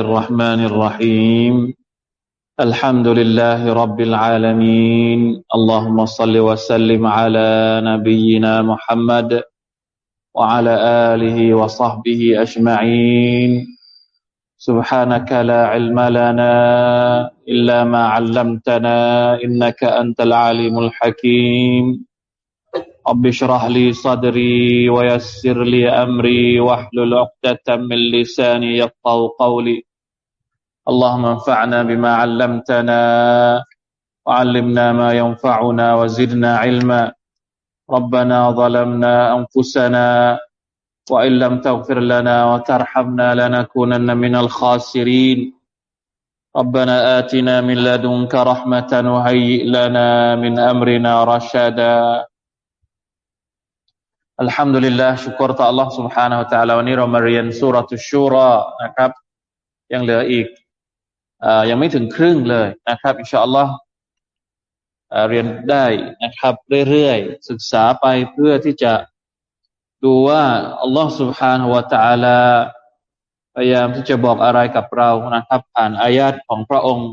الرحمن الرحيم. الحمد لله رب العالمين. اللهم صل وسلم على نبينا محمد وعلى آله وصحبه أجمعين. سبحانك لا علم لنا إلا ما علمتنا إنك أنت العليم الحكيم. رب اشرح لي صدري ويسر لي أمري واحلل عقدة من لساني يفقه قولي. اللهم انفعنا بما علمتنا وعلمنا ما ينفعنا وزدنا علما ربنا ظلمنا أنفسنا وإن لم تغفر لنا وترحمنا لنكونن من الخاسرين ربنا آتنا من لدنك رحمة وهيئ لنا من أمرنا رشدا الحمد لله ชุกรต่อ Allah سبحانه และ تعالى วันนี้เรามาเรียนสุรทุชูรอนะครับ ยังเหลืออีกอ ยังไม่ถึงครึ่งเลยนะครับอินชาอัลลอฮ์เรียนได้นะครับ เรื่อยๆศึกษาไปเพื่อที่จะดูว่าอัลลอฮ์ سبحانه และ تعالى พยายามที่จะบอกอะไรกับเรานะครับผ่านอายาตของพระองค์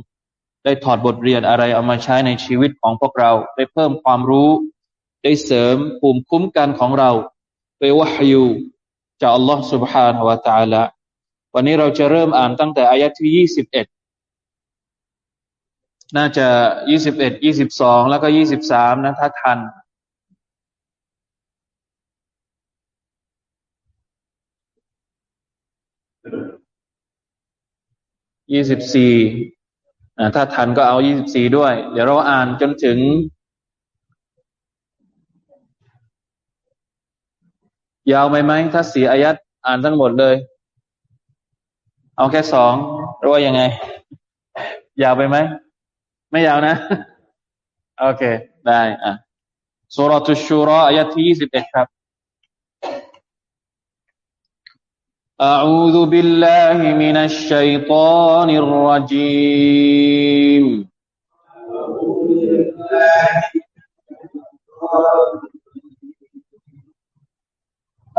ได้ถอดบทเรียนอะไรเอามาใช้ในชีวิตของพวกเรา ได้เพิ่มความรู้ ได้เสริมภูมิคุ้มกันของเราไปวะฮยูจากอัลลอฮ์ سبحانه และ تعالى วันนี้เราจะเริ่มอ่านตั้งแต่อายะที่ยี่สิบเอ็ด น่าจะยี่สิบเอ็ดยี่สิบสองแล้วก็ยี่สิบสามนะถ้าทัน ยี่สิบสี่ถ้าทันก็เอายี่สิบสี่ด้วย เดี๋ยวเราอ่านจนถึงยาวไหมไหม ถ้าสี่อายัดอ่านทั้งหมดเลย เอาแค่สองหรือว่ายังไง ยาวไปไหม ไม่ยาวนะ โอเค ได้อ่ะสุรทุชูรออายะที่ยี่สิบเอ็ดครับ أعوذ بالله من الشيطان الرجيم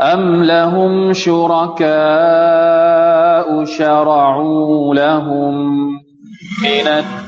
أم لهم شركاء شرعوا لهم من الدين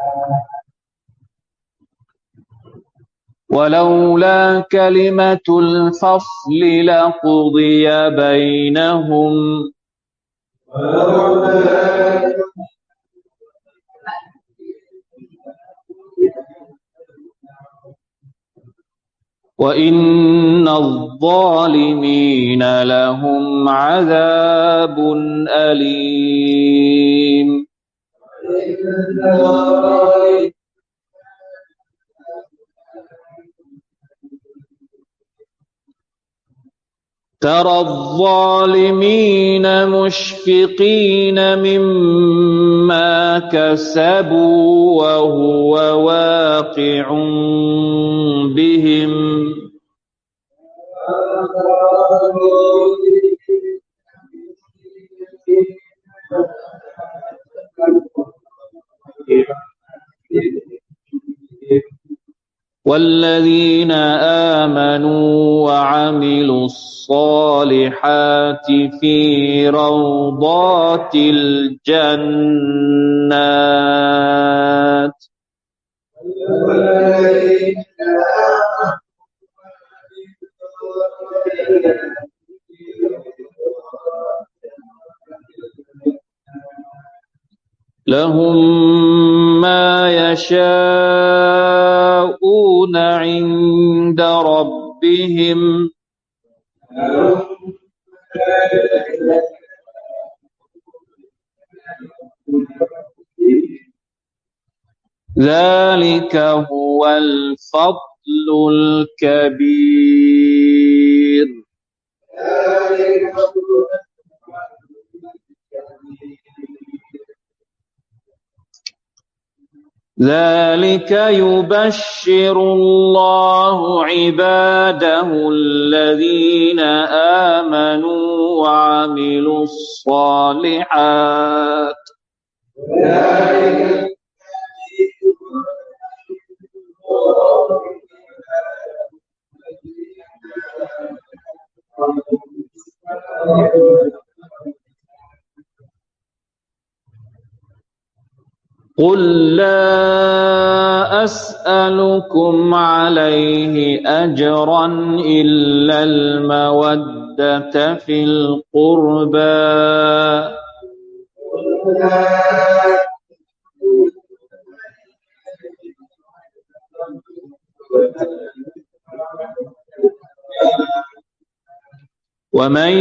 ولولا كلمة الفصل لقضي بينهم. وإن الظالمين لهم عذاب أليم. ترى الظالمين مشفقين مما كسبوا وهو واقع بهم. والذين آمنوا وعملوا الصالحات في روضات الجنات. لهم ما يشاءون عند ربهم. ذلك هو الفضل الكبير. ذلك يبشر الله عباده الذين آمنوا وعملوا الصالحات. ذلك لا أسألكم عليه أجرا إلا المودة في القربى. ومن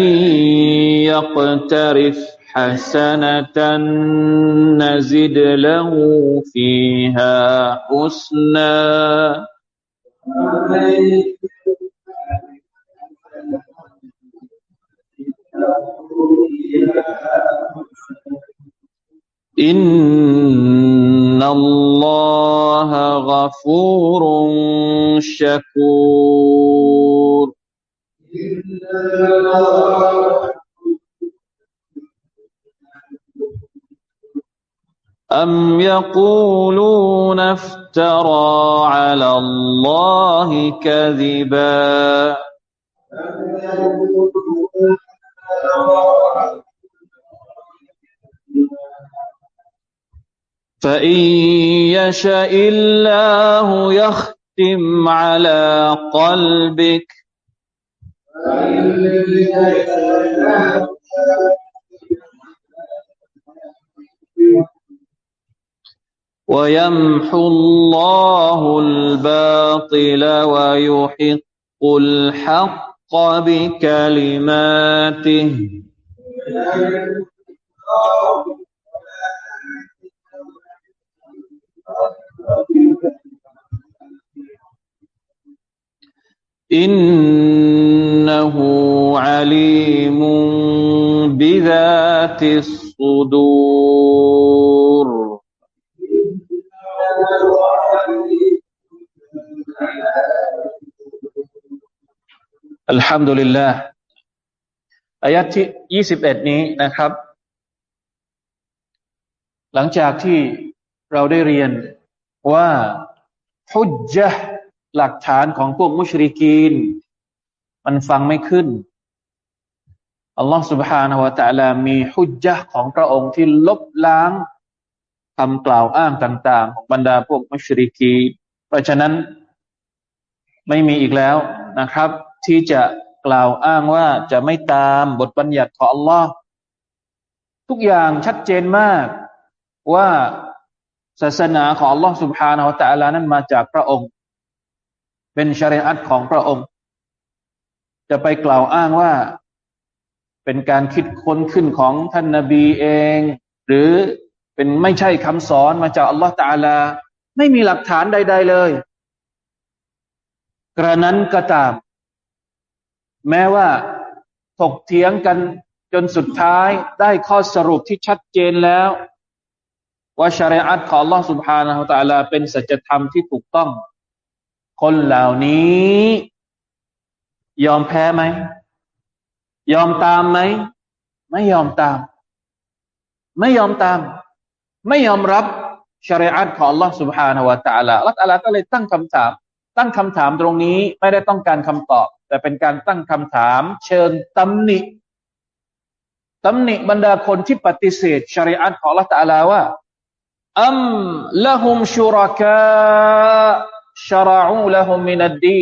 يقترف حسنة نزد له فيها حسنا. إن الله غفور شكور. أم يقولون افترى على الله كذبا فإن يشاء الله يختم على قلبك ويمحو الله الباطل ويحق الحق بكلماته. إنه عليم بذات الصدور. ฮัมดุลิลลาห์อายัดที่ยี่สิบเอ็ดนี้นะครับ หลังจากที่เราได้เรียนว่าฮุจจ์หลักฐานของพวกมุชริกีน มันฟังไม่ขึ้นอัลลอฮฺ سبحانه และ تعالى มีฮุจจ์ของพระองค์ที่ลบล้างคำกล่าวอ้างต่าง ๆ ของบรรดาพวกมุชริกีเพราะฉะนั้นไม่มีอีกแล้วนะครับ ที่จะกล่าวอ้างว่าจะไม่ตามบทบัญญัติของอัลลอฮ์ทุกอย่างชัดเจนมากว่าศาสนาของอัลลอฮ์สุบฮานาอัลตะลานั้นมาจากพระองค์ เป็นชริอัตของพระองค์ จะไปกล่าวอ้างว่าเป็นการคิดค้นขึ้นของท่านนาบีเอง หรือเป็นไม่ใช่คำสอนมาจากอัลลอฮ์ตะลา ไม่มีหลักฐานใด ๆเลย กระนั้นก็ตาม แม้ว่าถกเถียงกันจนสุดท้ายได้ข้อสรุปที่ชัดเจนแล้ว ว่าชริอัตของ Allah سبحانه และ تعالى เป็นสัจธรรมที่ถูกต้อง คนเหล่านี้ ยอมแพ้ไหม ยอมตามไหม ไม่ยอมตาม ไม่ยอมตามไม่ยอมรับชริอัตของ Allah سبحانه และ تعالى อัลลอฮฺก็เลยตั้งคำถาม ตั้งคำถามตรงนี้ไม่ได้ต้องการคำตอบ แต่เป็นการตั้งคำถามเชิญตำหนิตำหนิบรรดาคนที่ปฏิเสธชริอัตของละตาลาว่าอัมละหุมชุรกะชราอูละหุมมินัดดี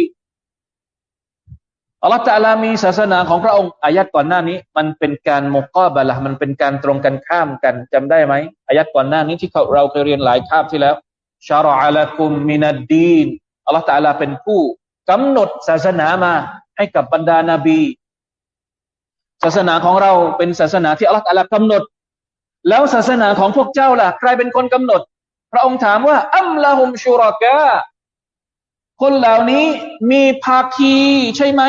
อัลลอฮฺตะลามีศาสนาของพระองค์อายัดก่อนหน้านี้ มันเป็นการมุกอบะละมันเป็นการตรงกันข้ามกันจำได้ไหมอายัดก่อนหน้านี้ที่เราเคยเรียนหลายคาบที่แล้วชาราลละกุมมินัดดีน อัลลอฮฺตะลาเป็นผู้กำหนดศาสนามาให้กับบรรดานาบี ศาสนาของเราเป็นศาสนาที่อัลลอฮฺตะลากำหนด แล้วศาสนาของพวกเจ้าล่ะ ใครเป็นคนกำหนด พระองค์ถามว่าอัมละหุมชูรอกะคนเหล่านี้มีภาคีใช่ไหม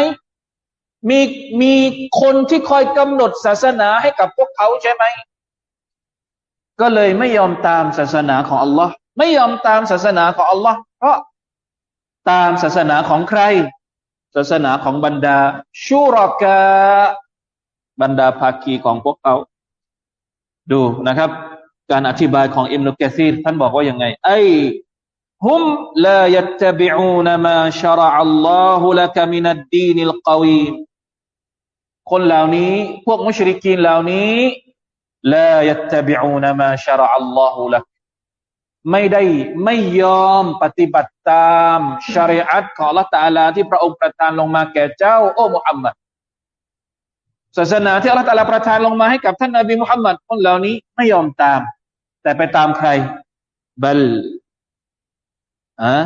มีมีคนที่คอยกำหนดศาสนาให้กับพวกเขาใช่ไหมก็เลยไม่ยอมตามศาสนาของอัลลอฮ์ไม่ยอมตามศาสนาของอัลลอฮ์เพราะ ตามศาสนาของใคร ศาสนาของบรรดาชูรอกะบรรดาภาคีของพวกเขาดูนะครับ การอธิบายของอิมนุกะซีรท่านบอกว่ายังไง ไอ้ฮุมลายัตบิอูนมาชรอัลลอฮุละกมินัดดีนิลกวีมคนเหล่านี้พวกมุชริกีนเหล่านี้ลายัตบิอูนมาชรอัลลอฮุละ ไม่ได้ไม่ยอมปฏิบัติตามชริอัตของละตาลาที่พระองค์ประทานลงมาแก่เจ้า โอ้มุฮัมมัดศาสนาที่อัลลอฮฺตาลาประทานลงมาให้กับท่านนบีมุฮัมมัดคนเหล่านี้ไม่ยอมตาม แต่ไปตามใครบัลอ่ะ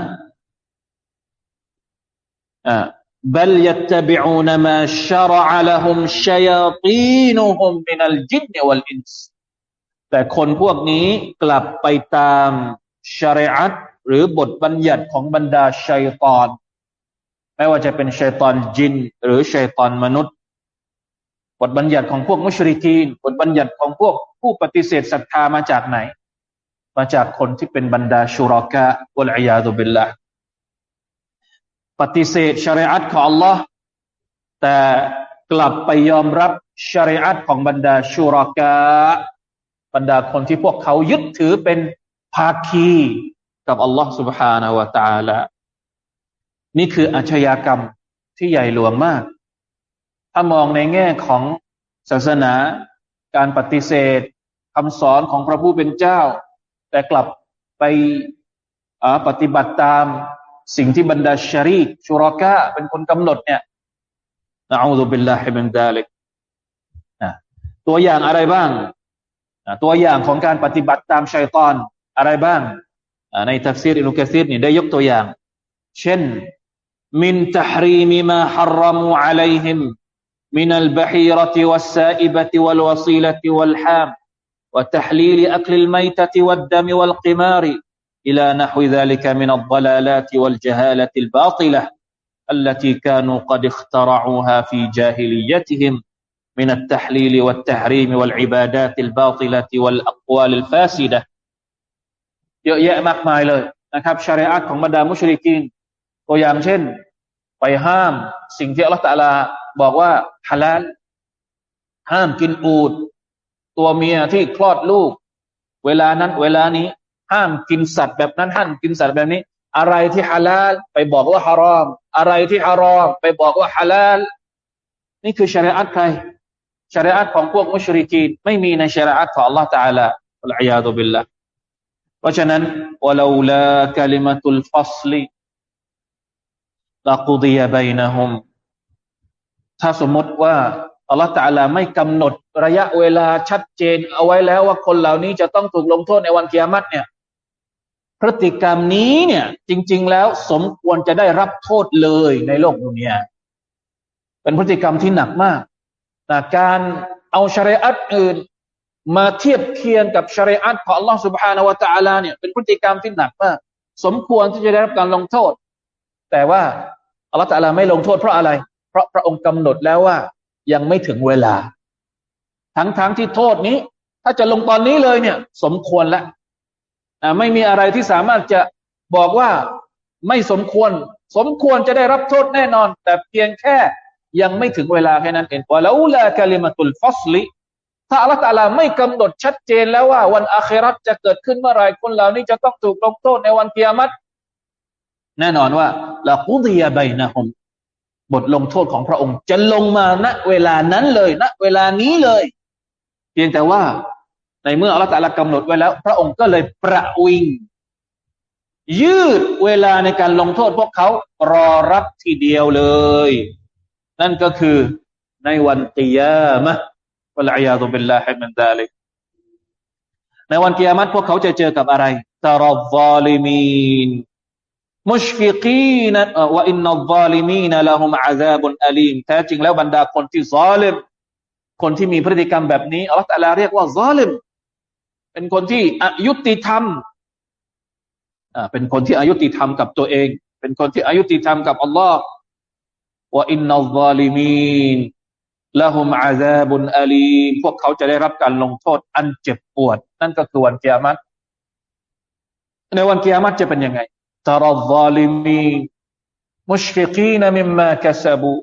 อ่ะ بل يتبعون ما شرع لهم شياطينهم من الجن والإنس แต่คนพวกนี้กลับไปตามชริอัตหรือบทบัญญัติของบรรดาชัยตอนไม่ว่าจะเป็นชัยตอนจิน หรือชัยตอนมนุษย์ บทบัญญัติของพวกมุชริกีนบทบัญญัติของพวกผู้ปฏิเสธศรัทธามาจากไหน มาจากคนที่เป็นบรรดาชุรากะอัลอยาดุบิลละปฏิเสธชริอัตของ Allah แต่กลับไปยอมรับชริอัตของบรรดาชุรากะ บรรดาคนที่พวกเขายึดถือเป็นภาคีกับอัลลอฮ์ سبحانه และ تعالى นี่คืออาชญากรรมที่ใหญ่หลวงมาก ถ้ามองในแง่ของศาสนา การปฏิเสธคำสอนของพระผู้เป็นเจ้า แต่กลับไปปฏิบัติตามสิ่งที่บรรดาชารีกชุรากะเป็นคนกำหนดเนี่ยนะอูซุบิลลาฮิมินดาลิกตัวอย่างอะไรบ้าง ตัวอย่างของการปฏิบัติตามชัยตอนอะไรบ้างในทัฟซีรอินุกะซีรนี่ได้ยกตัวอย่าง เช่นมินตหรีมมาฮารมูอะลัยฮิม من البحيرة والسائبة والوصيلة والحام وتحليل أكل الميتة والدم والقمار إلى نحو ذلك من الضلالات والجهالة الباطلة التي كانوا قد اخترعوها في جاهليتهم من التحليل والتحريم والعبادات الباطلة والأقوال الفاسدة เยอะแยะมากมายเลยนะครับชาริอะของบรรดามุชริกีนตัวอย่างเช่น ไปห้ามสิ่งที่อัลลอฮฺตะลาบอกว่าฮาลาลห้ามกินอูดตัวเมียที่คลอดลูก เวลานั้น เวลานี้ ห้ามกินสัตว์แบบนั้นห้ามกินสัตว์แบบนี้ อะไรที่ฮาลาลไปบอกว่าฮารอม อะไรที่ฮารอม ไปบอกว่าฮาลาลนี่คือชาริอะใคร ชริอะของพวกมุชริกีนไม่มีในชริอะของ Allah Taala อัลอยาดุบิลละเพราะฉะนั้นวะลาลากลิมตุลฟัสลีละกุดียบัยนะฮุมถ้าสมมติว่าอัลลอฮฺตาลาไม่กำหนดระยะเวลาชัดเจน เอาไว้แล้วว่าคนเหล่านี้จะต้องถูกลงโทษในวันกิยามัตเนี่ยพฤติกรรมนี้เนี่ยจริง ๆ แล้วสมควรจะได้รับโทษเลยในโลกดุนยาเป็นพฤติกรรมที่หนักมาก นะการเอาชริอัตอื่น มาเทียบเคียงกับชริอัตของ Allah سبحانه และ تعالى เนี่ยเป็นพฤติกรรมที่หนักมาก สมควรที่จะได้รับการลงโทษ แต่ว่า Allah تعالى ไม่ลงโทษเพราะอะไร เพราะพระองค์กำหนดแล้วว่า ยังไม่ถึงเวลา ทั้งๆทที่โทษนี้ ถ้าจะลงตอนนี้เลยเนี่ย สมควรแล้วไม่มีอะไรที่สามารถจะบอกว่าไม่สมควร สมควรจะได้รับโทษแน่นอน แต่เพียงแค่ ยังไม่ถึงเวลาแค่นั้นเองว่าแล้วละกะลิมตุลฟัสลิถ้าอัลลอฮฺตาลาไม่กำหนดชัดเจนแล้วว่าวันอาคราตจะเกิดขึ้นเมื่อไรคนเหล่านี้จะต้องถูกลงโทษในวันเกิยามัตแน่นอนว่าละกุดียบัยนะฮมบทลงโทษของพระองค์ จะลงมาณเวลานั้นเลยณเวลานี้เลย เพียงแต่ว่าในเมื่ออัลลอฮฺตาลากำหนดไว้แล้ว พระองค์ก็เลยประวิง ยืดเวลาในการลงโทษพวกเขารอรับทีเดียวเลย นั่นก็คือในวันกิยามะ والعياذ بالله من ذلك ในวันกิยามัตพวกเขาจะเจอกับอะไรترى الظالمين مشفقين وإن الظالمين لهم عذاب أليم แท้จริงแล้วบรรดาคนที่ ظالم คนที่มีพฤติกรรมแบบนี้อัลลอฮฺ تعالى เรียกว่า ظالمเป็นคนที่อายุติธรรมอ่าเป็นคนที่อายุติธรรมกับตัวเอง เป็นคนที่อายุติธรรมกับอัลลอฮ์ ว่าอินนัลซาลิมีนละหุมอาซาบุนอาลีมพวกเขาจะได้รับการลงโทษอันเจ็บปวด นั่นก็คือวันเกียรติ ในวันกิยามัตจะเป็นยังไงตารซาลิมีมุชฟิกีนมิมมาคัสบู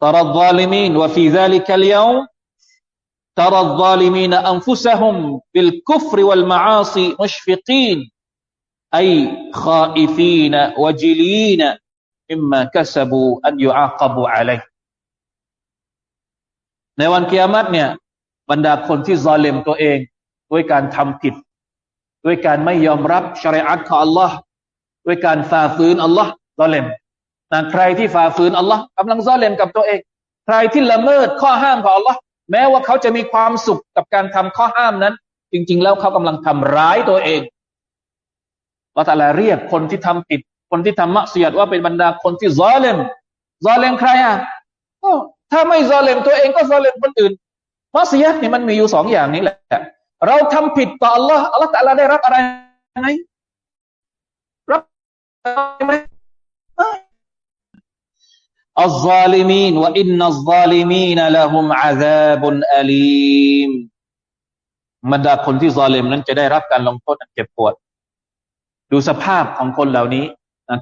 ترى الظالمين وفي ذلك اليوم ترى الظالمين أنفسهم بالكفر والمعاصي مشفقين ไอ้ข้ออิฟีนะวจิลีนะอิมมะกัสบูอันยูาคบูอะไรในวันกิยามัตเนี่ยบรรดาคนที่ซอเลมตัวเอง ด้วยการทำผิด ด้วยการไม่ยอมรับชริอัตของอัลลอฮ์ด้วยการฝ่าฝืนอัลลอฮ์ซอเลมนะใครที่ฝ่าฝืนอัลลอฮ์กำลังซอเลมกับตัวเอง ใครที่ละเมิดข้อห้ามของอัลลอฮ์แม้ว่าเขาจะมีความสุขกับการทำข้อห้ามนั้น จริง ๆ แล้วเขากำลังทำร้ายตัวเอง เราแต่ละเรียกคนที่ทำผิด คนที่ทำมักเสียดว่าเป็นบรรดาคนที่ซาเลมซาเลมใครอะถ้าไม่ซาเลมตัวเองก็ซาเลมคนอื่นมักเสียดนี่มันมีอยู่สองอย่างนี้แหละ เราทำผิดต่อ Allah Allah แต่ละได้รับอะไรไหมรับไหมอัลซาลิมีนวะอินนัลซาลิมีนละฮุมอาซาบุนอลีมบรรดาคนที่ซาลิมนั้นจะได้รับการลงโทษเจ็บปวด ดูสภาพของคนเหล่านี้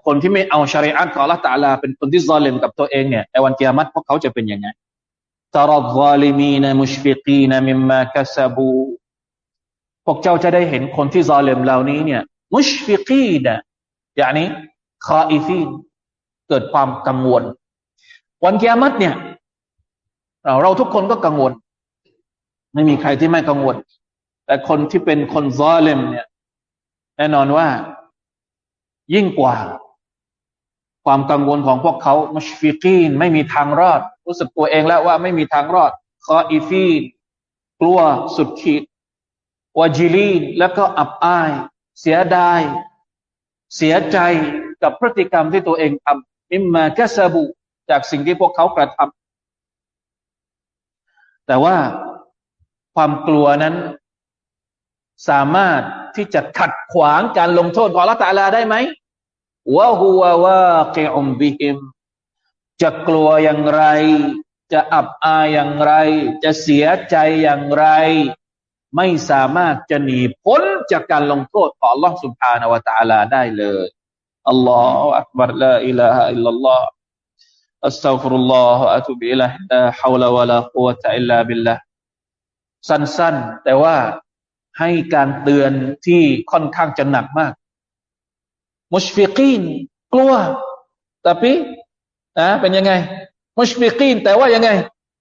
คนที่ไม่เอาชริอัตของละตาลา เป็นคนที่ซอเลมกับตัวเองเนี่ยในวันเกียรติพวกเขาจะเป็นยังไงترى الظالمين مشفقين مما كسبوا พวกเจ้าจะได้เห็นคนที่ ظالم เหล่านี้เนี่ย مشفقين อย่างนี้ خائفين เกิดความกังวล วันกิยามัตเนี่ย เราทุกคนก็กังวล ไม่มีใครที่ไม่กังวล แต่คนที่เป็นคน ظالم เนี่ย แน่นอนว่ายิ่งกว่า ความกังวลของพวกเขามุชฟิกีนไม่มีทางรอด รู้สึกตัวเองแล้วว่าไม่มีทางรอดคออีฟีนกลัวสุดขีดวาจิลีนแล้วก็อับอาย เสียดาย เสียใจกับพฤติกรรมที่ตัวเองทำมิมมาแคสบูจากสิ่งที่พวกเขากระทำแต่ว่าความกลัวนั้นสามารถ ที่จะขัดขวางการลงโทษของละตาลาได้ไหมวะฮัววาเกอุมบิฮิมจะกลัวอย่างไร จะอับอายอย่างไร จะเสียใจอย่างไรไม่สามารถจะหนีพ้นจากการลงโทษของ Allah سبحانه และ تعالى ได้เลยอัลลอฮฺอักบารลาอิลาฮะอิลลัลลอฮฺอัสตัฆฟิรุลลอฮฺอะตุบิอิลัฮลาฮาวลาวะลากุวะตะอิลลาบิลลาสั้นๆ แต่ว่า ให้การเตือนที่ค่อนข้างจะหนักมาก مشفقين กลัวแต่ปีนะเป็นยังไง مشفقين แต่ว่ายังไง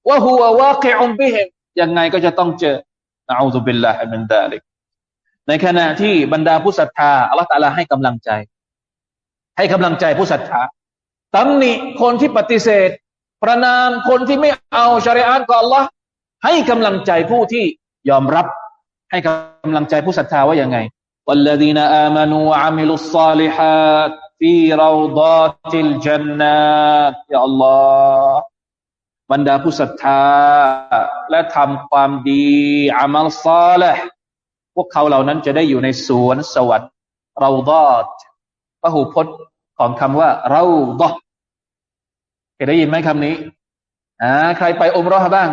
وهو واقع بهم ยังไงก็จะต้องเจอ نعوذ بالله من ذلك ในขณะที่บรรดาผู้ศรัทธาอัลลอฮฺ تعالى ให้กำลังใจ ให้กำลังใจผู้ศรัทธาตำหนิคนที่ปฏิเสธ ประนามคนที่ไม่เอาชริอะห์ของ Allah ให้กำลังใจผู้ที่ยอมรับ ให้กำลังใจผู้ศรัทธาว่าอย่างไง والذين آمنوا وعملوا الصالحات في روضات الجنات يا الله บรรดาผู้ศรัทธาและทำความดีอามัลซอละพวกเขาเหล่านั้นจะได้อยู่ในสวนสวรรค์เราดอดพหูพจน์ของคำว่าเราดอเคยได้ยินไหมคำนี้อ่าใครไปอมรอบ้าง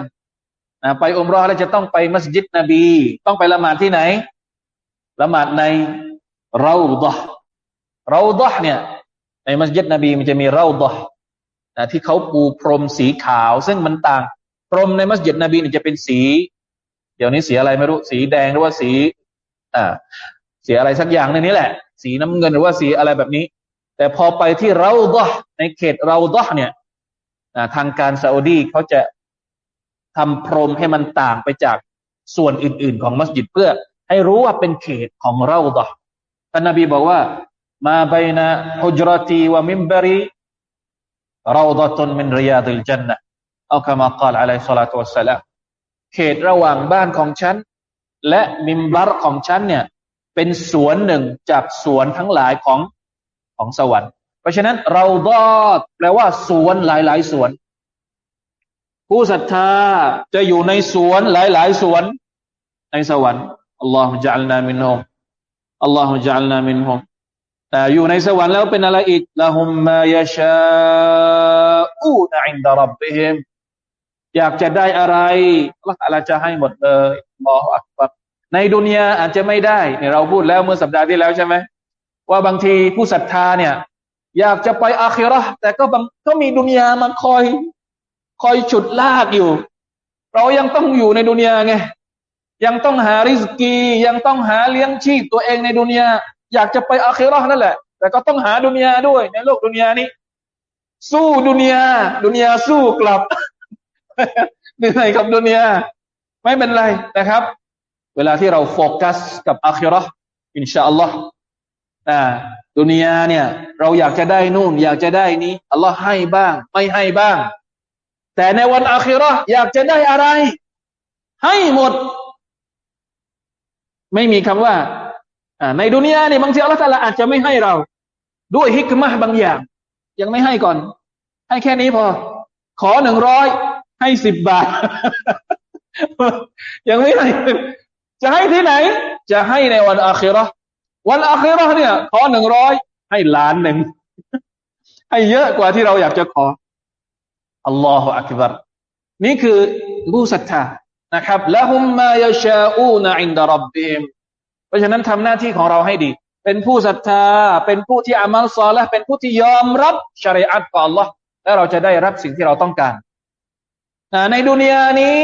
อ่าไปอุมรอแล้วจะต้องไปมัสยิดนบี ต้องไปละหมาดที่ไหน ละหมาดในเราดอเราดอเนี่ย ในมัสยิดนบีมันจะมีเราดอนะที่เขาปูพรมสีขาว ซึ่งมันต่าง พรมในมัสยิดนบีเนี่ยจะเป็นสี เดี๋ยวนี้สีอะไรไม่รู้ สีแดงหรือว่าสี อ่า สีอะไรสักอย่างในนี้แหละ สีน้ำเงินหรือว่าสีอะไรแบบนี้ แต่พอไปที่เราดะในเขตเราดะเนี่ยทางการซาอุดีเขาจะ ทำพรมให้มันต่างไปจากส่วนอื่น ๆ ของมัสยิดเพื่อ ให้รู้ว่าเป็นเขตของเราดะท่านนบีบอกว่ามาไปนะฮุจรตีวะมิมบรีเราดตุนมินริยาดิลจันนะเอาคำมากล่าวอะลัยสลาตุสลามเขตระหว่างบ้านของฉัน และมิมบัรของฉันเนี่ย เป็นสวนหนึ่งจากสวนทั้งหลายของของสวรรค์ เพราะฉะนั้นเราดอดแปลว่าสวนหลายๆสวน ผู้ศรัทธาจะอยู่ในสวนหลาย ๆ สวน ในสวรรค์อัลลอฮฺจัลนามินฮุมอัลลอฮฺจัลนามินฮุมแต่อยู่ในสวรรค์แล้วเป็นอะไรอีกละหุมมายาชาอูนอินดารับบิฮิมอยากจะได้อะไรละอะไรจะให้หมดเลยมออักบัรในดุนยาอาจจะไม่ได้เนี่ยเราพูดแล้วเมื่อสัปดาห์ที่แล้วใช่ไหมว่าบางทีผู้ศรัทธาเนี่ย อยากจะไปอาคิราะห์แต่ก็บางก็มีดุนยามาคอย คอยฉุดลากอยู่ เรายังต้องอยู่ในดุนยาไงยังต้องหาริสกี ยังต้องหาเลี้ยงชีพตัวเองในดุนยาอยากจะไปอาคิราะห์นั่นแหละ แต่ก็ต้องหาดุนยาด้วย ในโลกดุนยานี้ สู้ดุนยาดุนยาสู้กลับเหนื่อยกับดุนยาไม่เป็นไรนะครับ เวลาที่เราโฟกัสกับอาคิราะห์อินชาอัลลอฮ์อ่าดุนยาเนี่ย เราอยากจะได้นู่น อยากจะได้นี้อัลลอฮ์ให้บ้าง ไม่ให้บ้าง แต่ในวันอาคิราอยากจะได้อะไร ให้หมด ไม่มีคำว่าในดุนยาเนี่ยบางทีอัลลอฮฺตาลาอาจจะไม่ให้เรา ด้วยฮิกมะบางอย่าง ยังไม่ให้ก่อน ให้แค่นี้พอ ขอหนึ่งร้อยให้สิบบาท ยังไม่ให้จะให้ที่ไหน จะให้ในวันอาคิรอวันอาคิรอเนี่ย ขอหนึ่งร้อยให้ล้านหนึ่งให้เยอะกว่าที่เราอยากจะขอ อัลลอฮฺอักบารนี่คือผู้ศรัทธานะครับละหุมมายาชาอูนอินดารับบิมเพราะฉะนั้นทำหน้าที่ของเราให้ดี เป็นผู้ศรัทธา เป็นผู้ที่อามัลซอและเป็นผู้ที่ยอมรับชริอัตของ Allah และเราจะได้รับสิ่งที่เราต้องการในดุนยานี้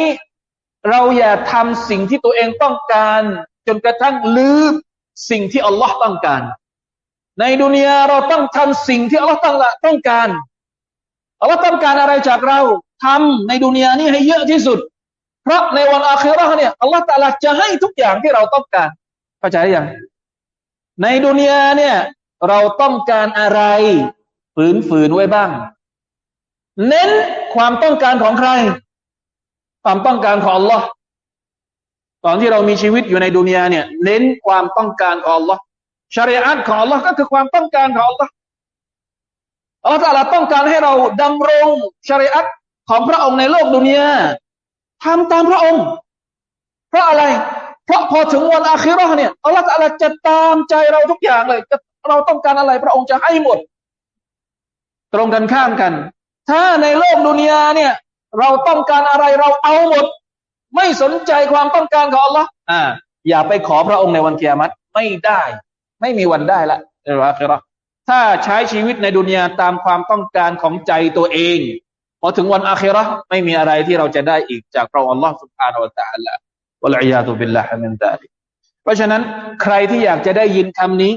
เราอย่าทำสิ่งที่ตัวเองต้องการ จนกระทั่งลืมสิ่งที่อัลลอฮ์ต้องการ ในดุนยาเราต้องทำสิ่งที่อัลลอฮ์ต้องการ อัลลอฮ์ต้องการอะไรจากเราทำในดุนยานี้ให้เยอะที่สุด เพราะในวันอาคิราะห์เนี่ยอัลลอฮ์ตาลาจะให้ทุกอย่างที่เราต้องการเข้าใจยังในดุนยาเนี่ยเราต้องการอะไรฝืนฝืนไว้บ้าง เน้นความต้องการของใคร ความต้องการของ Allah ตอนที่เรามีชีวิตอยู่ในดุนยาเนี่ย เน้นความต้องการของ Allah ชริอัตของ Allah ก็คือความต้องการของ Allah อั ลลอฮฺต้องการให้เราดำรงชริอัตของพระองค์ในโลกดุนยาทำตามพระองค์ เพราะอะไร เพราะพอถึงวันอาคิรอเนี่ยอัลลอฮฺจะตามใจเราทุกอย่างเลย เราต้องการอะไรพระองค์จะให้หมด ตรงกันข้ามกัน ถ้าในโลกดุนยาเนี่ย เราต้องการอะไรเราเอาหมด ไม่สนใจความต้องการของอัลลอฮ์อ่า อย่าไปขอพระองค์ในวันเกียรติไม่ได้ ไม่มีวันได้ละในวันอาคิรอ ถ้าใช้ชีวิตในดุนยาตามความต้องการของใจตัวเอง พอถึงวันอาคิรอไม่มีอะไรที่เราจะได้อีกจากพระองค์อัลลอฮ์ سبحانه และ تعالى วะลัยยาตุบิลลาฮิมินตาลิเพราะฉะนั้นใครที่อยากจะได้ยินคำนี้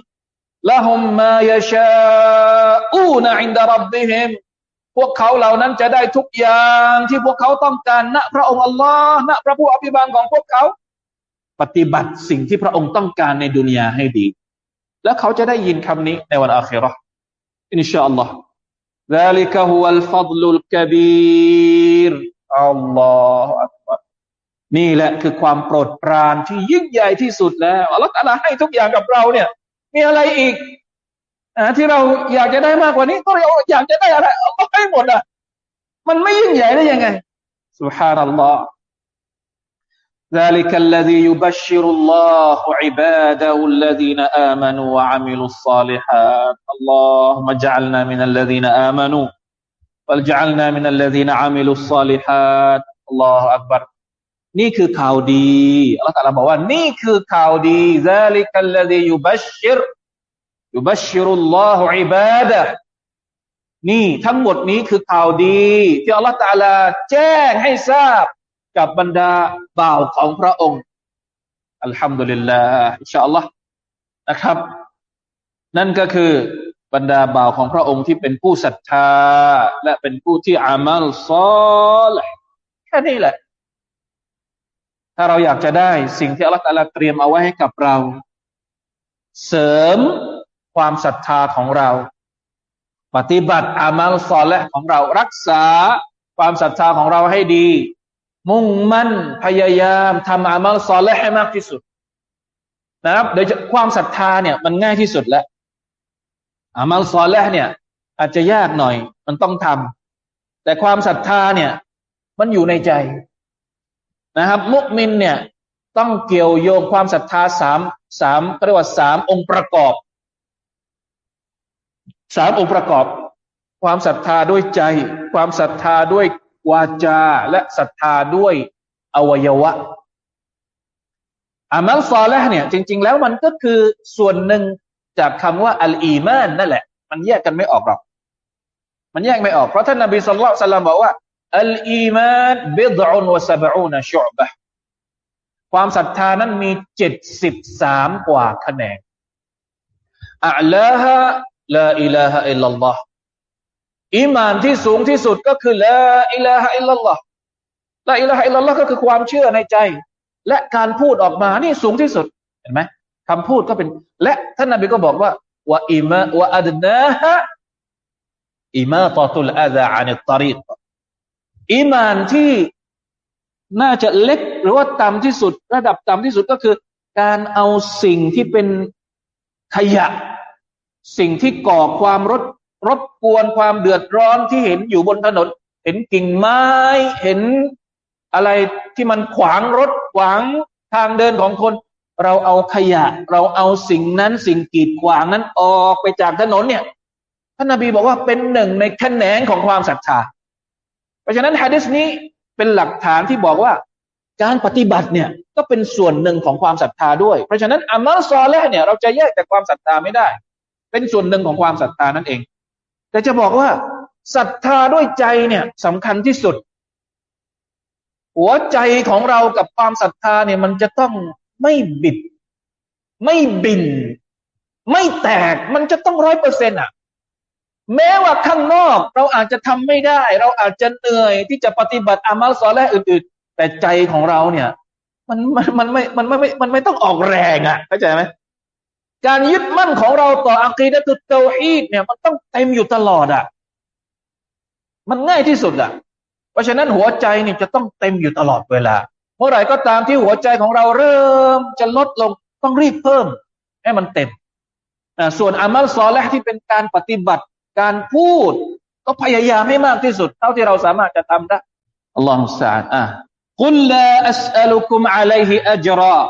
ละฮุมมายาชาอูนอินดารับบิฮิมพวกเขาเหล่านั้นจะได้ทุกอย่างที่พวกเขาต้องการณพระองค์อัลลอฮ์ณพระผู้อภิบาลของพวกเขา ปฏิบัติสิ่งที่พระองค์ต้องการในดุนยาให้ดี แล้วเขาจะได้ยินคำนี้ในวันอาคิรออินชาอัลลอฮ์ ذلك هو الفضل الكبير الله أكبر นี่แหละคือความโปรดปรานที่ยิ่งใหญ่ที่สุดแล้วอัลลอฮฺตาลาให้ทุกอย่างกับเราเนี่ย มีอะไรอีกอที่เราอยากจะได้มากกว่านี้ก็เราอยากจะได้อะไรอัลลอฮฺให้หมดอ่ะมันไม่ยิ่งใหญ่ได้ยังไง سبحان الله ذلك الذي يبشر الله عباده الذين آمنوا وعملوا الصالحات اللهم اجعلنا من الذين آمنوا واجعلنا من الذين عملوا الصالحات الله أكبر นี่คือข่าวดีอัลลอฮฺตรัสบอกว่า นี่คือข่าวดีซาลิกัลลดียุบัชชิรยุบัชชิรุลลอฮฺอิบาดะนี่ทั้งหมดนี้คือข่าวดี ที่อัลลอฮฺตาลาแจ้งให้ทราบ กับบรรดาบ่าวของพระองค์อัลฮัมดุลิลลาห์อินชาอัลลอฮ์นะครับ นั่นก็คือบรรดาบ่าวของพระองค์ที่เป็นผู้ศรัทธา และเป็นผู้ที่อามัลซอลแค่นี้แหละ ถ้าเราอยากจะได้สิ่งที่อัลลอฮฺเตรียมเอาไว้ให้กับเรา เสริมความศรัทธาของเรา ปฏิบัติอามัลซอลและของเรารักษาความศรัทธาของเราให้ดี มุ่งมั่นพยายามทำอามัลซอลและให้มากที่สุด นะครับ โดยความศรัทธาเนี่ยมันง่ายที่สุดแล้วอามัลซอลและเนี่ยอาจจะยากหน่อย มันต้องทำแต่ความศรัทธาเนี่ยมันอยู่ในใจนะครับ มุมินเนี่ยต้องเกี่ยวโยงความศรัทธาสามสามเรียกว่าสามองค์ประกอบสามองค์ประกอบ ความศรัทธาด้วยใจ ความศรัทธาด้วย วาจาและศรัทธาด้วยอวัยวะอามัลซอลห์เนี่ยจริง ๆ แล้วมันก็คือส่วนหนึ่งจากคำว่าอัลอีมานนั่นแหละ มันแยกกันไม่ออกหรอก มันแยกไม่ออกเพราะท่านนบีสุลต่านสัลลัมบอกว่าอัลอีมานบิดอุนวะซาบอูนชุบะความศรัทธานั้นมีเจ็ดสิบสามกว่าแขนง أعلاها لا إله إلا الله อิมานที่สูงที่สุดก็คือ لا إله إلا الله لا إله إلا الله ก็คือความเชื่อในใจ และการพูดออกมานี่สูงที่สุดเห็นไหมคำพูดก็เป็น และท่านนบีก็บอกว่า وأدناها إماطة الأذى عن الطريق อิมานที่น่าจะเล็กหรือว่าต่ำที่สุด ระดับต่ำที่สุดก็คือ การเอาสิ่งที่เป็นขยะ สิ่งที่ก่อความรบ รบกวนความเดือดร้อนที่เห็นอยู่บนถนน เห็นกิ่งไม้ เห็นอะไรที่มันขวางรถขวางทางเดินของคน เราเอาขยะ เราเอาสิ่งนั้นสิ่งกีดขวางนั้นออกไปจากถนนเนี่ยท่านนาบีบอกว่าเป็นหนึ่งในแขนงของความศรัทธา เพราะฉะนั้นฮะดิษนี้เป็นหลักฐานที่บอกว่า การปฏิบัติเนี่ยก็เป็นส่วนหนึ่งของความศรัทธาด้วย เพราะฉะนั้นอามัลซอลและเนี่ยเราจะแยกจากความศรัทธาไม่ได้ เป็นส่วนหนึ่งของความศรัทธานั่นเอง แต่จะบอกว่าศรัทธาด้วยใจเนี่ยสำคัญที่สุด หัวใจของเรากับความศรัทธาเนี่ยมันจะต้องไม่บิด ไม่บิน ไม่แตกมันจะต้องร้อยเปอร์เซ็นต์อะแม้ว่าข้างนอกเราอาจจะทำไม่ได้ เราอาจจะเหนื่อยที่จะปฏิบัติอามัลซอและอื่นๆ แต่ใจของเราเนี่ย มันมันมันไม่มันไม่มันไม่ต้องออกแรงอะเข้าใจไหม การยึดมั่นของเราต่ออัคีดะตุเตาฮีดเนี่ย มันต้องเต็มอยู่ตลอดอะ่ะ มันง่ายที่สุดอะ่ะ เพราะฉะนั้นหัวใจนี่จะต้องเต็มอยู่ตลอดเวลา เมื่อไหร่ก็ตามที่หัวใจของเราเริ่มจะลดลงต้องรีบเพิ่ม ให้มันเต็มส่วนอามัลซอและที่เป็นการปฏิบัติการพูด ก็พยายามให้มากที่สุด เท่าที่เราสามารถจะทำได้อัลลอฮฺสาอะกุลลาอัสอัลุคุมอะลัยฮิอัจรา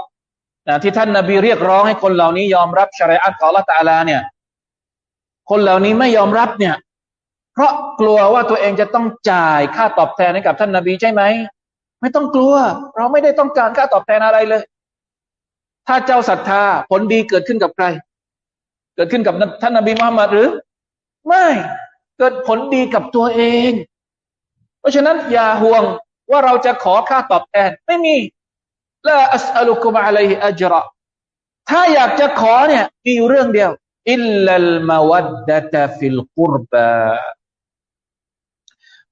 นะที่ท่านนบีเรียกร้องให้คนเหล่านี้ยอมรับชริอัตของละตาลาเนี่ย คนเหล่านี้ไม่ยอมรับเนี่ย เพราะกลัวว่าตัวเองจะต้องจ่ายค่าตอบแทนให้กับท่านนบีใช่ไหมไม่ต้องกลัว เราไม่ได้ต้องการค่าตอบแทนอะไรเลย ถ้าเจ้าศรัทธาผลดีเกิดขึ้นกับใคร เกิดขึ้นกับท่านนบีมุฮัมมัดหรือ ไม่เกิดผลดีกับตัวเอง เพราะฉะนั้นอย่าห่วงว่าเราจะขอค่าตอบแทนไม่มี ละอัสอัลุกุมอะลัยฮิอัจรอถ้าอยากจะขอเนี่ยมีอยู่เรื่องเดียวอิลลัลมาวัดดะตฟิลกุรบา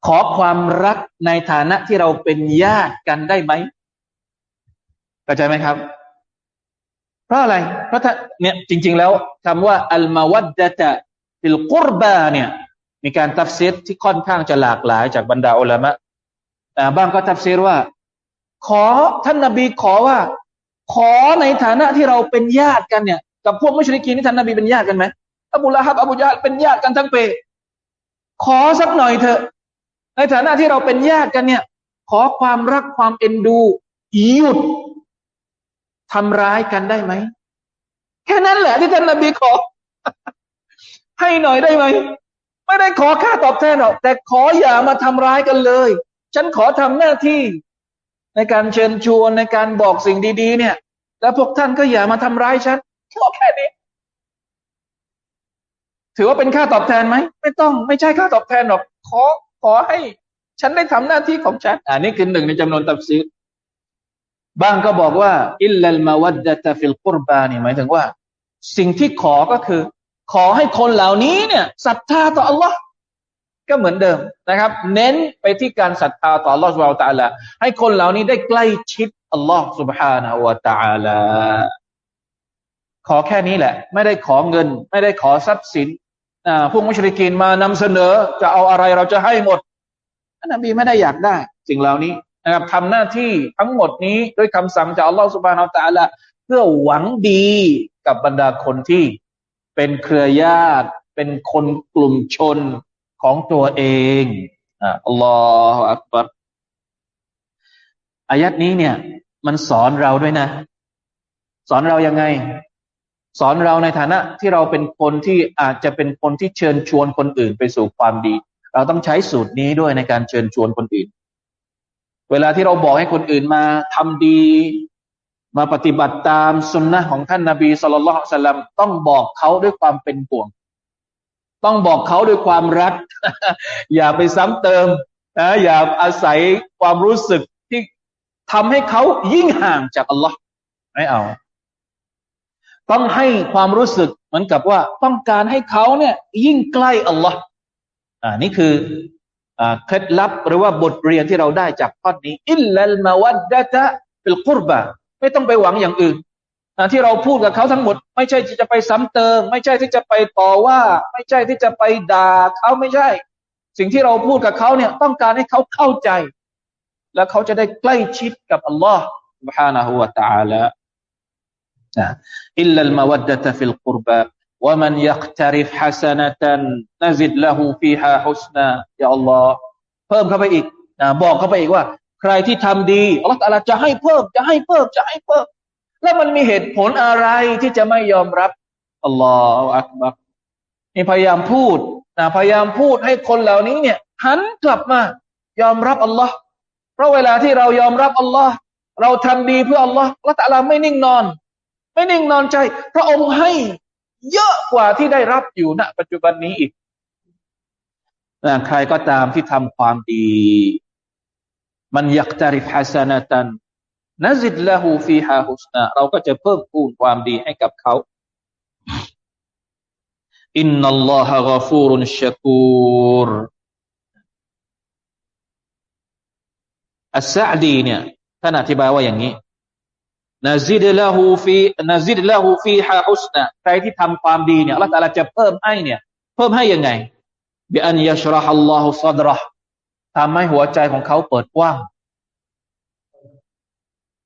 ขอความรักในฐานะที่เราเป็นญาติกันได้ไหมเข้าใจไหมครับ เพราะอะไร เพราะถ้าเนี่ยจริง ๆ แล้วคำว่า المودة في القربى เนี่ย มีการตัฟซีรที่ค่อนข้างจะหลากหลายจากบรรดาอุลามะบางก็ตัฟซีรว่า ขอท่านนบีขอว่า ขอในฐานะที่เราเป็นญาติกันเนี่ย กับพวก مشركين นี่ท่านนบีเป็นญาติกันไหมอบูละฮับอบูยาเป็นญาติกันทั้งเป ขอสักหน่อยเถอะ ในฐานะที่เราเป็นญาติกันเนี่ย ขอความรักความเอ็นดูหยุดทำร้ายกันได้ไหมแค่นั้นแหละที่ท่านนบีขอ ให้หน่อยได้ไหมไม่ได้ขอค่าตอบแทนหรอกแต่ขออย่ามาทำร้ายกันเลย ฉันขอทำหน้าที่ ในการเชิญชวนในการบอกสิ่งดีๆ เนี่ย แล้วพวกท่านก็อย่ามาทำร้ายฉันแค่นี้ ถือว่าเป็นค่าตอบแทนไหม ไม่ต้องไม่ใช่ค่าตอบแทนหรอก ขอขอให้ ฉันได้ทำหน้าที่ของฉันอันนี้คือหนึ่งในจำนวนตับซีบางก็บอกว่า อิลลัลมาวัดดะตฟิลกุรบานี่หมายถึงว่า สิ่งที่ขอก็คือ ขอให้คนเหล่านี้เนี่ยศรัทธาต่ออัลลอฮ์ ก็เหมือนเดิมนะครับ เน้นไปที่การศรัทธาต่ออัลลอฮ์สุบฮานะตะลาให้คนเหล่านี้ได้ใกล้ชิดอัลลอฮ์สุบฮานะวะตะลาขอแค่นี้แหละ ไม่ได้ขอเงิน ไม่ได้ขอทรัพย์สินพวกมุชริกีนมานำเสนอ จะเอาอะไรเราจะให้หมดนบีไม่ได้อยากได้ สิ่งเหล่านี้นะครับทำหน้าที่ทั้งหมดนี้ด้วยคำสั่งจากอัลลอฮ์สุบฮานะตะลาเพื่อหวังดีกับบรรดาคนที่เป็นเครือญาติ เป็นคนกลุ่มชน ของตัวเองอัลลอฮฺอักบัรอายัดนี้เนี่ย มันสอนเราด้วยนะ สอนเรายังไง สอนเราในฐานะที่เราเป็นคนที่อาจจะเป็นคนที่เชิญชวนคนอื่นไปสู่ความดี เราต้องใช้สูตรนี้ด้วยในการเชิญชวนคนอื่น เวลาที่เราบอกให้คนอื่นมาทำดี มาปฏิบัติตามสุนนะของท่านนาบีสุลต่านสัลลัมต้องบอกเขาด้วยความเป็นห่วง ต้องบอกเขาด้วยความรัก อย่าไปซ้ำเติมนะอย่าอาศัยความรู้สึกที่ทำให้เขายิ่งห่างจากอัลลอฮ์ไม่เอา ต้องให้ความรู้สึกเหมือนกับว่าต้องการให้เขาเนี่ย ยิ่งใกล้อัลลอฮ์อ่านี่คือเคล็ดลับหรือว่าบทเรียนที่เราได้จากข้อนี้อิลลัลมาวัดดะตะเป็นกุรบะไม่ต้องไปหวังอย่างอื่น ที่เราพูดกับเขาทั้งหมด ไม่ใช่ที่จะไปซ้ำเติม ไม่ใช่ที่จะไปต่อว่า ไม่ใช่ที่จะไปด่าเขาไม่ใช่ สิ่งที่เราพูดกับเขาเนี่ย ต้องการให้เขาเข้าใจ แล้วเขาจะได้ใกล้ชิดกับอัลลอฮ์ سبحانه และ تعالى อิลลัลมาวัดดะตะฟิลกุรบะ ومن يقترف حسنة نزد له فيها حسنا ยาอัลลอฮ์เพิ่มเข้าไปอีกนะบอกเข้าไปอีกว่า ใครที่ทำดีอัลลอฮ์ตาลาจะให้เพิ่ม จะให้เพิ่มจะให้เพิ่ม แล้วมันมีเหตุผลอะไรที่จะไม่ยอมรับอัลลอฮฺอักบัรนี่พยายามพูดนะพยายามพูดให้คนเหล่านี้เนี่ยหันกลับมายอมรับอัลลอฮ์เพราะเวลาที่เรายอมรับอัลลอฮ์เราทำดีเพื่ออัลลอฮ์ละตาลาไม่นิ่งนอน ไม่นิ่งนอนใจ พระองค์ให้เยอะกว่าที่ได้รับอยู่ณ ปัจจุบันนี้อีกนะใครก็ตามที่ทำความดี มันยากจะริฟฮัสนาตัน นซิดละหูฟีฮาฮุสนาเราก็จะเพิ่มพูนความดีให้กับเขาอินนัลลอฮะกฟูรุนชกูรอัสซาดีเนี่ยท่านอธิบายว่าอย่างนี้นาซิดละหูฟีนาซิดละหูฟีฮาฮุสนาใครที่ทำความดีเนี่ยอัลลอฮฺจะเพิ่มให้เนี่ย เพิ่มให้ยังไงบิอันยัชรฮัลลอฮุซัดรห์ทำให้หัวใจของเขาเปิดกว้าง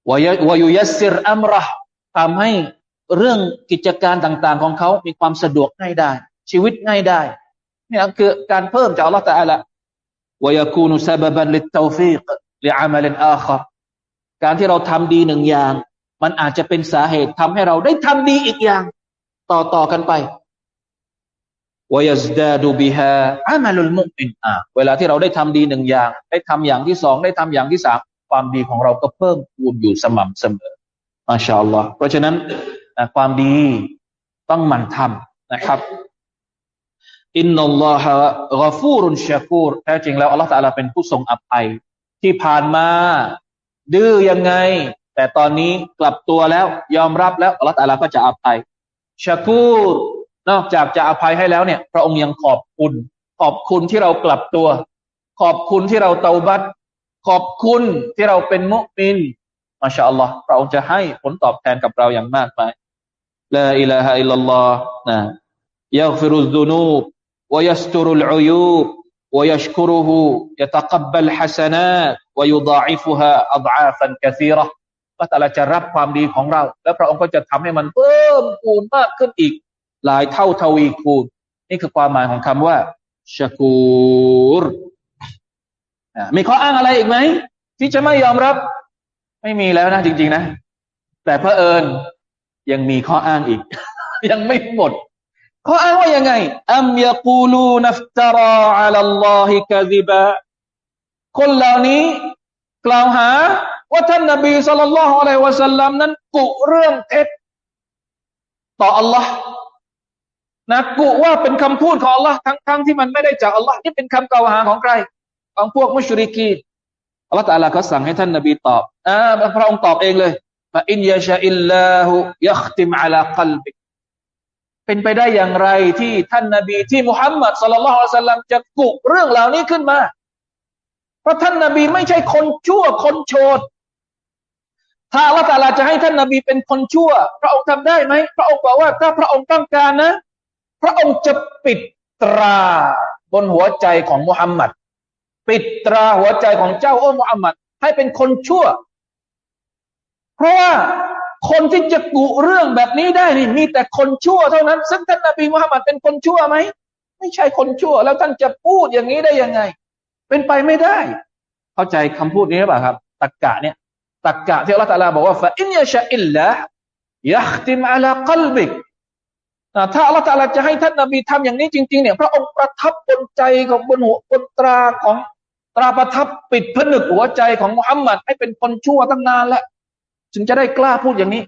วายุยัสซิรอัมรห์ทำให้เรื่องกิจการต่าง ๆ ของเขา มีความสะดวกง่ายได้ ชีวิตง่ายได้นี่คือการเพิ่มจากอัลลอฮฺตะอาละวายกูนุซาบบันลิตตวฟีกลิอามัลอาครการที่เราทำดีหนึ่งอย่าง มันอาจจะเป็นสาเหตุทำให้เราได้ทำดีอีกอย่าง ต่อต่อกันไปวยสดาดูบิฮาอามาลุลมุมินอาเวลาที่เราได้ทำดีหนึ่งอย่าง ได้ทำอย่างที่สองได้ทำอย่างที่สาม ความดีของเราก็เพิ่มพูนอยู่สม่ำเสมอมาชาอัลลอฮ์เพราะฉะนั้นความดีต้องมันทำนะครับอินนัลลอฮะกฟูรุนชาคูรแท้จริงแล้วอัลลอฮฺตาลาเป็นผู้ทรงอภัย ที่ผ่านมา ดื้อยังไง แต่ตอนนี้กลับตัวแล้วยอมรับแล้วอัลลอฮฺตาลาก็จะอภัยชาคูรนอกจากจะอภัยให้แล้วเนี่ย พระองค์ยังขอบคุณ ขอบคุณที่เรากลับตัว ขอบคุณที่เราเตาบัต ขอบคุณที่เราเป็นมุมินมาชาอัลลอฮ์พระองค์จะให้ผลตอบแทนกับเราอย่างมากมายลาอิลาฮะอิลลัลลอฮ์นะยักฟิรุซุนูบวยสตุรุลอุยูบ ويشكره يتقبل حسنات ويضاعفها أضعافا كثيرة ก็แต่ละจะรับความดีของเรา แล้วพระองค์ก็จะทำให้มันเพิ่มคูณมากขึ้นอีก หลายเท่าทวีคูณ นี่คือความหมายของคำว่าชกูร มีข้ออ้างอะไรอีกไหมที่จะไม่ยอมรับ ไม่มีแล้วนะจริง ๆ นะ แต่พระเอิญยังมีข้ออ้างอีก ยังไม่หมด ข้ออ้างว่ายังไงอัมยากูลูนัฟตาราอัลลอฮิกะซิบะคนเหล่านี้กล่าวหาว่าท่านนบีสุลต่านละฮ์อะลัยวะสัลลัมนั้นกุเรื่องเท็จต่ออัลลอฮ์นะกุว่าเป็นคำพูดของอัลลอฮ์ทั้งทั้งที่มันไม่ได้จากอัลลอฮ์นี่เป็นคำกล่าวหาของใคร ของพวกมุชริกีอัลลอฮ์ตาลาก็สั่งให้ท่านนบีตอบอ่าพระองค์ตอบเองเลยว่าอินยาชาอิลลาหุยัคติมอัลาคัลบิเป็นไปได้อย่างไรที่ท่านนบีที่มุฮัมมัดสุลลัลลอฮุอะลัยฮิสัลลัมจะกุเรื่องเหล่านี้ขึ้นมา เพราะท่านนบีไม่ใช่คนชั่วคนโฉดถ้าอัลลอฮฺตาลาจะให้ท่านนาบีเป็นคนชั่ว พระองค์ทำได้ไหมพระองค์บอกว่าถ้าพระองค์ต้องการนะ พระองค์จะปิดตราบนหัวใจของมุฮัมมัด ปิดตราหัวใจของเจ้าโอ้มุฮัมมัดให้เป็นคนชั่ว เพราะว่าคนที่จะกุเรื่องแบบนี้ได้นี่มีแต่คนชั่วเท่านั้น ซึ่งท่านนาบีมุฮัมมัดเป็นคนชั่วไหมไม่ใช่คนชั่ว แล้วท่านจะพูดอย่างนี้ได้ยังไง เป็นไปไม่ได้ เข้าใจคำพูดนี้หรือเปล่าครับตักกะเนี่ยตักกะที่อัลลอฮฺตาลาบอกว่าฟาอินยาชาอิลละยัคติมอัลากลบิก ถ้าอัลลอฮฺตาลาจะให้ท่านนบีทำอย่างนี้จริงๆเนี่ยพระองค์ประทับบนใจของบนหัวบนตราของตราประทับปิดผนึกหัวใจของมุฮัมมัดให้เป็นคนชั่วตั้งนานแล้วจึงจะได้กล้าพูดอย่างนี้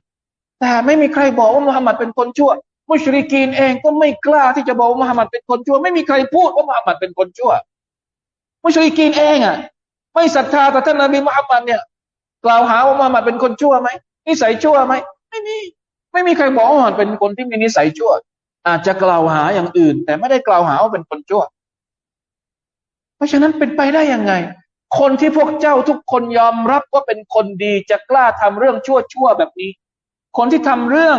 แต่ไม่มีใครบอกว่ามุฮัมมัดเป็นคนชั่ว มุชริกีนเองก็ไม่กล้าที่จะบอกว่ามุฮัมมัดเป็นคนชั่ว ไม่มีใครพูดว่ามุฮัมมัดเป็นคนชั่ว มุชริกีนเองอะ ไม่ศรัทธาต่อท่านนบีมุฮัมมัดเนี่ย กล่าวหาว่ามุฮัมมัดเป็นคนชั่วไหมนิสัยชั่วไหมไม่มี ไม่มีใครบอกว่ามุฮัมมัดเป็นคนที่มีนิสัยชั่ว อาจจะกล่าวหาอย่างอื่น แต่ไม่ได้กล่าวหาว่าเป็นคนชั่ว เพราะฉะนั้นเป็นไปได้ยังไง คนที่พวกเจ้าทุกคนยอมรับว่าเป็นคนดีจะกล้าทำเรื่องชั่วชั่วแบบนี้ คนที่ทำเรื่อง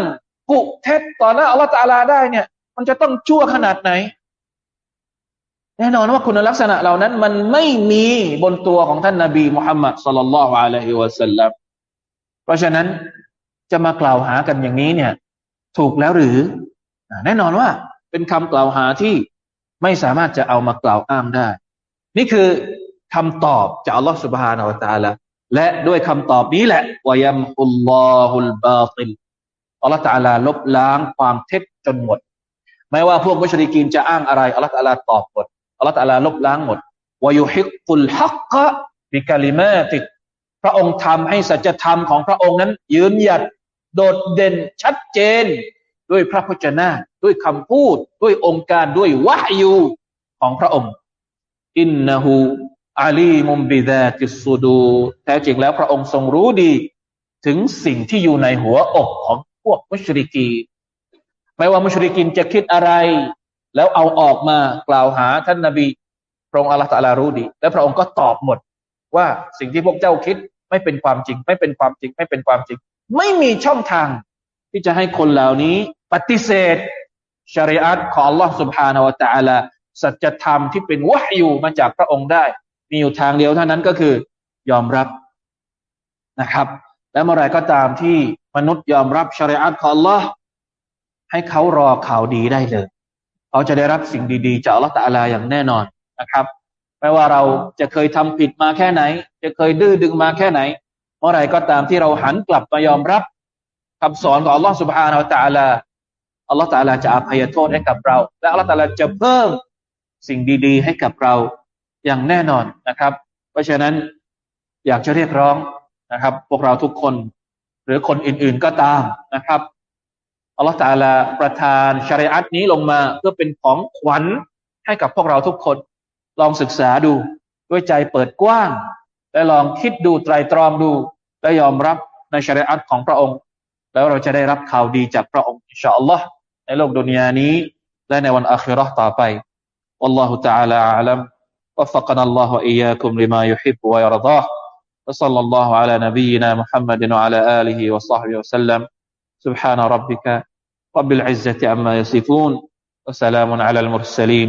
กุเท็จต่อหน้าอัลลอฮฺตาลาได้เนี่ย มันจะต้องชั่วขนาดไหน แน่นอนว่าคุณลักษณะเหล่านั้นมันไม่มีบนตัวของท่านนาบีมุฮัมมัดสุลลัลลอฮุอะลัยฮิวะสัลลัมเพราะฉะนั้น จะมากล่าวหากันอย่างนี้เนี่ย ถูกแล้วหรือ แน่นอนว่าเป็นคำกล่าวหาที่ไม่สามารถจะเอามากล่าวอ้างได้ นี่คือคำตอบจากอัลลอฮฺสุบฮานาอัลตาละและด้วยคำตอบนี้แหละวายมอุลลอฮุลบาติลอัลลอฮฺตาลาลบล้างความเท็จจนหมดไม่ว่าพวกมุชริกีนจะอ้างอะไรอัลลอฮฺตาลาตอบหมดอัลลอฮฺตาลาลบล้างหมดวายุฮิกุลฮักกะบิคัลิมาติ พระองค์ทำให้สัจธรรมของพระองค์นั้น ยืนหยัดโดดเด่นชัดเจน ด้วยพระพุทธนาด้วยคำพูดด้วยองค์การด้วยวะยูของพระองค์ อินนะฮูอาลีมุมบิดาติสุดูแท้จริงแล้วพระองค์ทรงรู้ดี ถึงสิ่งที่อยู่ในหัวอกของพวกมุชริกีไม่ว่ามุชริกินจะคิดอะไร แล้วเอาออกมากล่าวหาท่านนาบีพระองค์อัลลอฮฺตะลารู้ดี และพระองค์ก็ตอบหมดว่าสิ่งที่พวกเจ้าคิด ไม่เป็นความจริง ไม่เป็นความจริง ไม่เป็นความจริง ไม่มีช่องทาง ที่จะให้คนเหล่านี้ ปฏิเสธชริอัตของ Allah سبحانه และ تعالى สัจธรรมที่เป็นวะฮยูมาจากพระองค์ได้มีอยู่ทางเดียวเท่านั้นก็คือยอมรับนะครับ และเมื่อไรก็ตามที่มนุษย์ยอมรับชริอัตของ Allah ให้เขารอข่าวดีได้เลยเขาจะได้รับสิ่งดีๆจากอัลลอฮฺตะลาอย่างแน่นอนนะครับ ไม่ว่าเราจะเคยทำผิดมาแค่ไหน จะเคยดื้อดึงมาแค่ไหน เมื่อไรก็ตามที่เราหันกลับมายอมรับคำสอนของอัลลอฮฺสุบฮานาอัลตะลาอัลลอฮฺตะลาจะอภัยโทษให้กับเรา และอัลลอฮฺตะลาจะเพิ่มสิ่งดีๆ ให้กับเราอย่างแน่นอนนะครับ เพราะฉะนั้นอยากจะเรียกร้องนะครับ พวกเราทุกคน หรือคนอื่นๆก็ตามนะครับอัลลอฮฺตาลาประทานชริอัตนี้ลงมาเพื่อเป็นของขวัญให้กับพวกเราทุกคน ลองศึกษาดู ด้วยใจเปิดกว้าง และลองคิดดูไตรตรองดู และยอมรับในชริอัตของพระองค์ แล้วเราจะได้รับข่าวดีจากพระองค์อินชาอัลลอฮ์ในโลกดุนยานี้ และในวันอัคราต่อไป والله تعالى أعلم وفقنا الله وإياكم لما يحب ويرضاه وصلى الله على نبينا محمد وعلى آله وصحبه وسلم سبحان ربك رب العزة عما يصفون وسلام على المرسلين